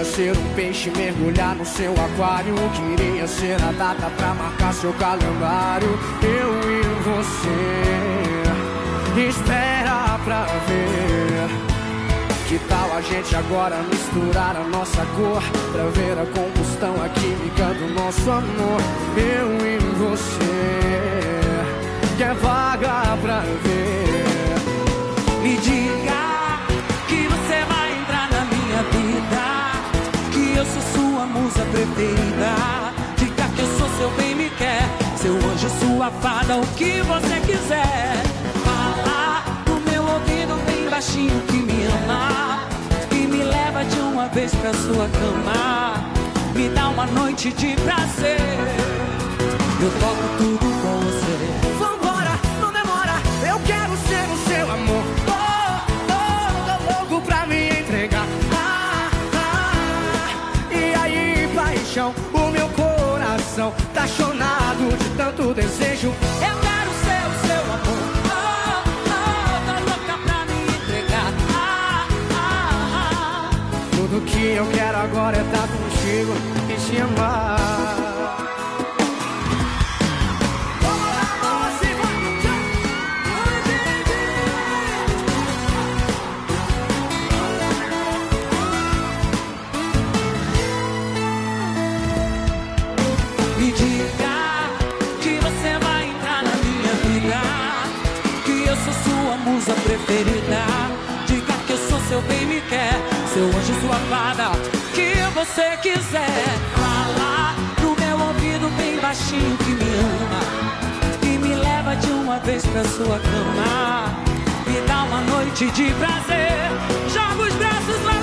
Queria ser um peixe, mergulhar no seu aquário. Queria ser a data pra marcar seu calendário. Eu e você, espera pra ver. Que tal a gente agora misturar a nossa cor Pra ver a combustão, a química do nosso amor Eu preferida Diga que eu sou seu bem me quer. Seu anjo, sua fada, o que você quiser. Fala no meu ouvido bem baixinho que me ama. E me leva de uma vez pra sua cama. Me dá uma noite de prazer. Eu toco tudo o meu coração Tá chonado de tanto desejo Eu quero ser o seu amor. Oh, oh, tô louca pra me entregar. Ah, ah, ah. Tudo que eu quero agora é estar contigo e te amar Diga que eu sou seu bem me quer. Seu anjo, sua fada. Que você quiser. Fala no meu ouvido bem baixinho que me ama. E me leva de uma vez pra sua cama. Me dá uma noite de prazer. Joga os braços lá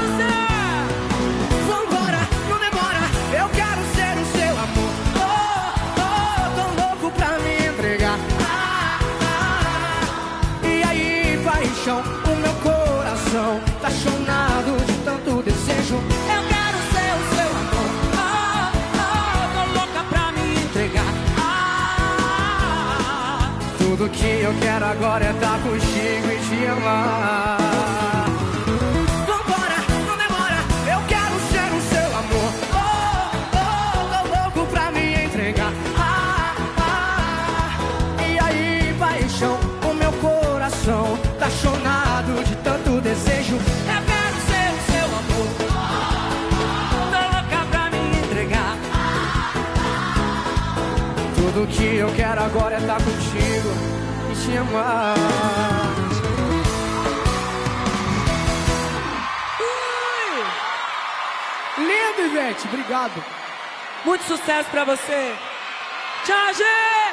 chonado de tanto desejo. Eu quero ser o seu amor. Oh, oh, tô louca pra me entregar. Ah, Tudo que eu quero agora é estar contigo e te amar. Tudo que eu quero agora é estar contigo e te amar. Lindo, Ivete, obrigado. Muito sucesso pra você. Tchau, gente!